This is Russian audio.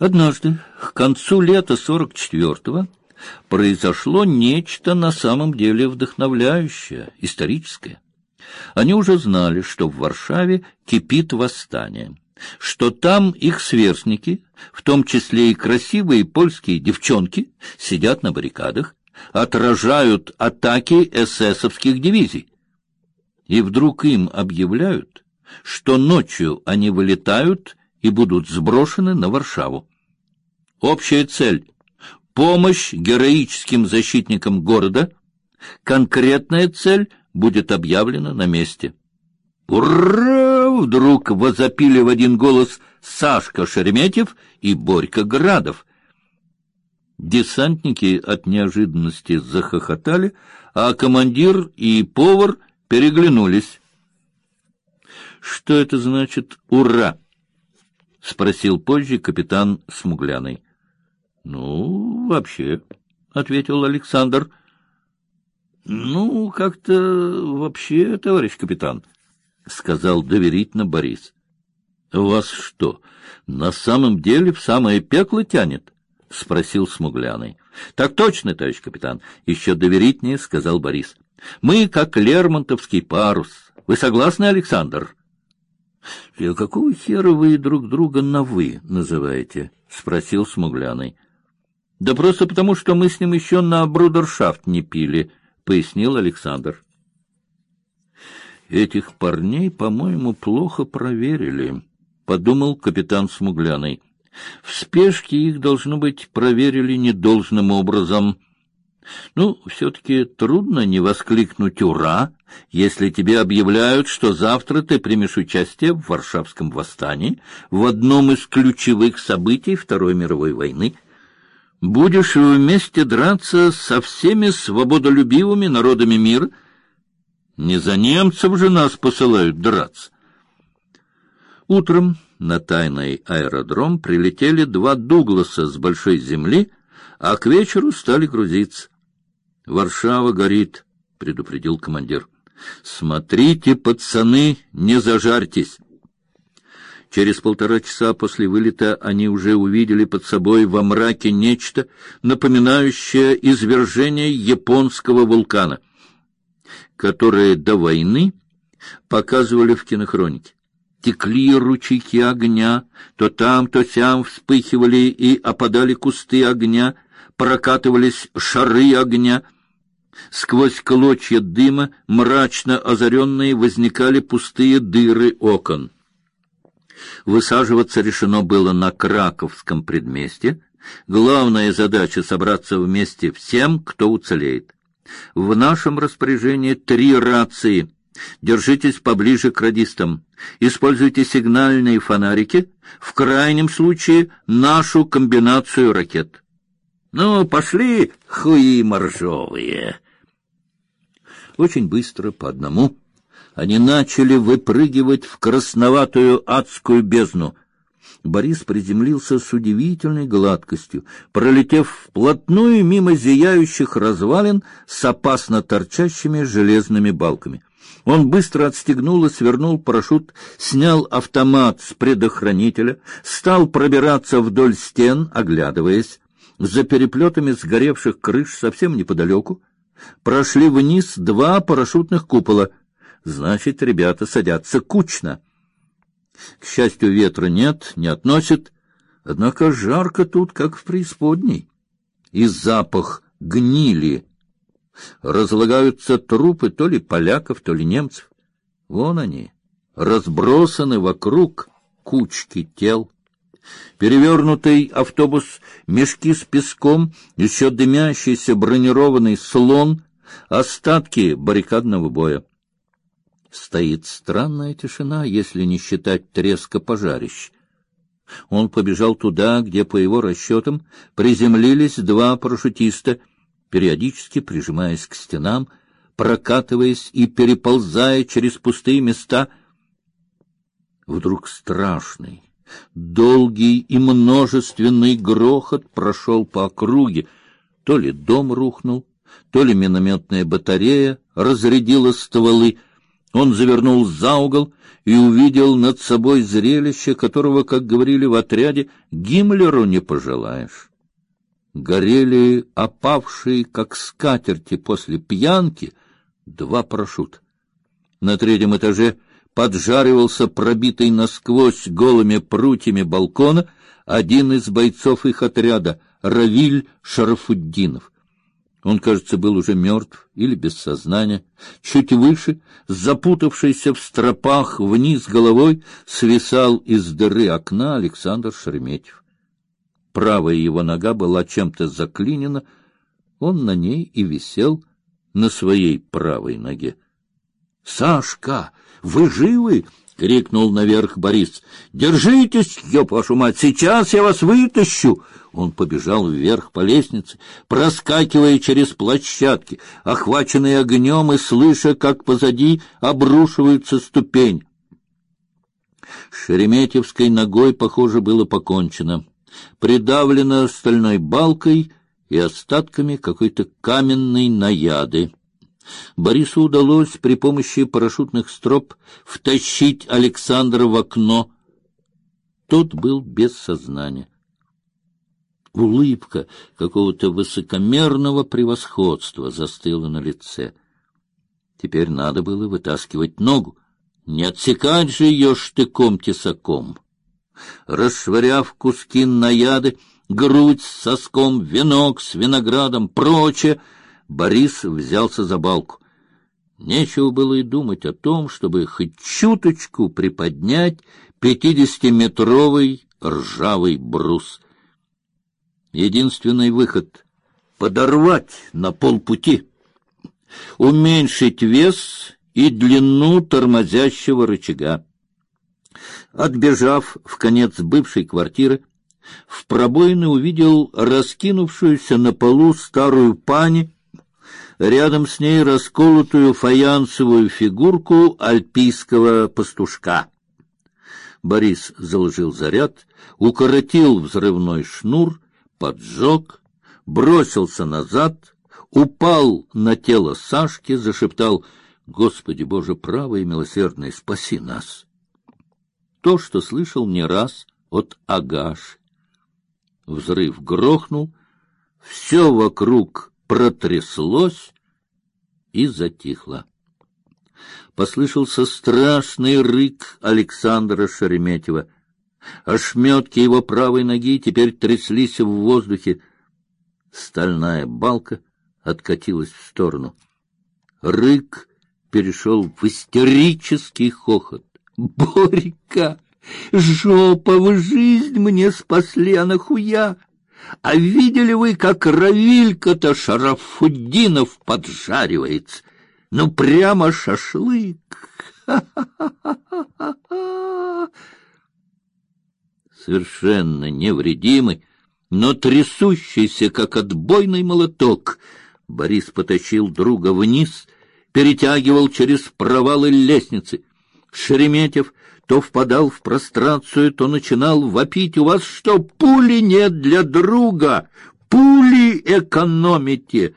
Однажды, к концу лета 44-го, произошло нечто на самом деле вдохновляющее, историческое. Они уже знали, что в Варшаве кипит восстание, что там их сверстники, в том числе и красивые польские девчонки, сидят на баррикадах, отражают атаки эсэсовских дивизий. И вдруг им объявляют, что ночью они вылетают и будут сброшены на Варшаву. Общая цель — помощь героическим защитникам города. Конкретная цель будет объявлена на месте. «Ура!» — вдруг возопили в один голос Сашка Шереметьев и Борька Градов. Десантники от неожиданности захохотали, а командир и повар переглянулись. «Что это значит «ура»?» — спросил позже капитан Смугляный. — Ну, вообще, — ответил Александр. — Ну, как-то вообще, товарищ капитан, — сказал доверительно Борис. — Вас что, на самом деле в самое пекло тянет? — спросил Смугляный. — Так точно, товарищ капитан, — еще доверительнее сказал Борис. — Мы как Лермонтовский парус. Вы согласны, Александр? — И какого хера вы друг друга на «вы» называете? — спросил Смугляный. — да просто потому, что мы с ним еще на брудершафт не пили, пояснил Александр. Этих парней, по-моему, плохо проверили, подумал капитан Смугляный. В спешке их должно быть проверили недолжным образом. Ну, все-таки трудно не воскликнуть «Ура!», если тебе объявляют, что завтра ты примешь участие в Варшавском восстании, в одном из ключевых событий Второй мировой войны — Будешь вместе драться со всеми свободолюбивыми народами мира? Не за немцев же нас посылают драться. Утром на тайный аэродром прилетели два Дугласа с большой земли, а к вечеру стали грузиться. Варшава горит, предупредил командир. Смотрите, пацаны, не зажарьтесь. Через полтора часа после вылета они уже увидели под собой во мраке нечто, напоминающее извержение японского вулкана, которое до войны показывали в кинохронике. Текли ручейки огня, то там, то сям вспыхивали и опадали кусты огня, прокатывались шары огня. Сквозь клочья дыма, мрачно озаренные, возникали пустые дыры окон. Высаживаться решено было на Краковском предместье. Главная задача — собраться вместе всем, кто уцелеет. В нашем распоряжении три рации. Держитесь поближе к радистам. Используйте сигнальные фонарики, в крайнем случае нашу комбинацию ракет. Ну, пошли, хуи моржовые. Очень быстро по одному они начали выпрыгивать в красноватую адскую бездну. Борис приземлился с удивительной гладкостью, пролетев вплотную мимо зияющих развалин с опасно торчащими железными балками. Он быстро отстегнул и свернул парашют, снял автомат с предохранителя, стал пробираться вдоль стен, оглядываясь. За переплетами сгоревших крыш совсем неподалеку прошли вниз два парашютных купола — значит, ребята садятся кучно. К счастью, ветра нет, не относит, однако жарко тут, как в преисподней. И запах гнили. Разлагаются трупы то ли поляков, то ли немцев. Вон они, разбросаны вокруг кучки тел. Перевернутый автобус, мешки с песком, еще дымящийся бронированный слон, остатки баррикадного боя. Стоит странная тишина, если не считать треска пожарищ. Он побежал туда, где, по его расчетам, приземлились два парашютиста, периодически прижимаясь к стенам, прокатываясь и переползая через пустые места. Вдруг страшный, долгий и множественный грохот прошел по округе. То ли дом рухнул, то ли минометная батарея разрядила стволы, Он завернул за угол и увидел над собой зрелище, которого, как говорили в отряде, Гиммлеру не пожелаешь. Горели опавшие, как скатерти после пьянки, два парашюта. На третьем этаже поджаривался пробитый насквозь голыми прутьями балкона один из бойцов их отряда, Равиль Шарафуддинов. Он, кажется, был уже мертв или без сознания. Чуть выше, запутавшийся в стропах вниз головой, свисал из дыры окна Александр Шереметьев. Правая его нога была чем-то заклинена, он на ней и висел на своей правой ноге. — Сашка, вы живы? — крикнул наверх Борис. — Держитесь, ёб вашу мать, сейчас я вас вытащу! Он побежал вверх по лестнице, проскакивая через площадки, охваченный огнем и слыша, как позади обрушивается ступень. Шереметьевской ногой, похоже, было покончено. Придавлено стальной балкой и остатками какой-то каменной наяды. Борису удалось при помощи парашютных строп втащить Александра в окно. Тот был без сознания. Улыбка какого-то высокомерного превосходства застыла на лице. Теперь надо было вытаскивать ногу, не отсекать же ее штыком-тесаком. Расшвыряв куски наяды, грудь с соском, венок с виноградом, прочее, Борис взялся за балку. Нечего было и думать о том, чтобы хоть чуточку приподнять пятидесятиметровый ржавый брус. Единственный выход — подорвать на полпути, уменьшить вес и длину тормозящего рычага. Отбежав в конец бывшей квартиры, в пробоины увидел раскинувшуюся на полу старую пани, рядом с ней расколотую фаянсовую фигурку альпийского пастушка. Борис заложил заряд, укоротил взрывной шнур, поджег, бросился назад, упал на тело Сашки, зашептал «Господи Боже правый и милосердный, спаси нас!» То, что слышал не раз от Агаш. Взрыв грохнул, все вокруг протряслось и затихло. Послышался страшный рык Александра Шереметьева. Ошметки его правой ноги теперь тряслись в воздухе. Стальная балка откатилась в сторону. Рык перешел в истерический хохот. «Борька! Жопа в жизнь мне спасли, а нахуя?» А видели вы, как Равилька-то Шарафуддинов поджаривается? Ну, прямо шашлык! Совершенно невредимый, но трясущийся, как отбойный молоток, Борис потащил друга вниз, перетягивал через провалы лестницы. Шереметьев то впадал в прострацию, то начинал вопить. «У вас что, пули нет для друга? Пули экономите!»